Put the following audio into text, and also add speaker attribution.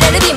Speaker 1: நீரழுவி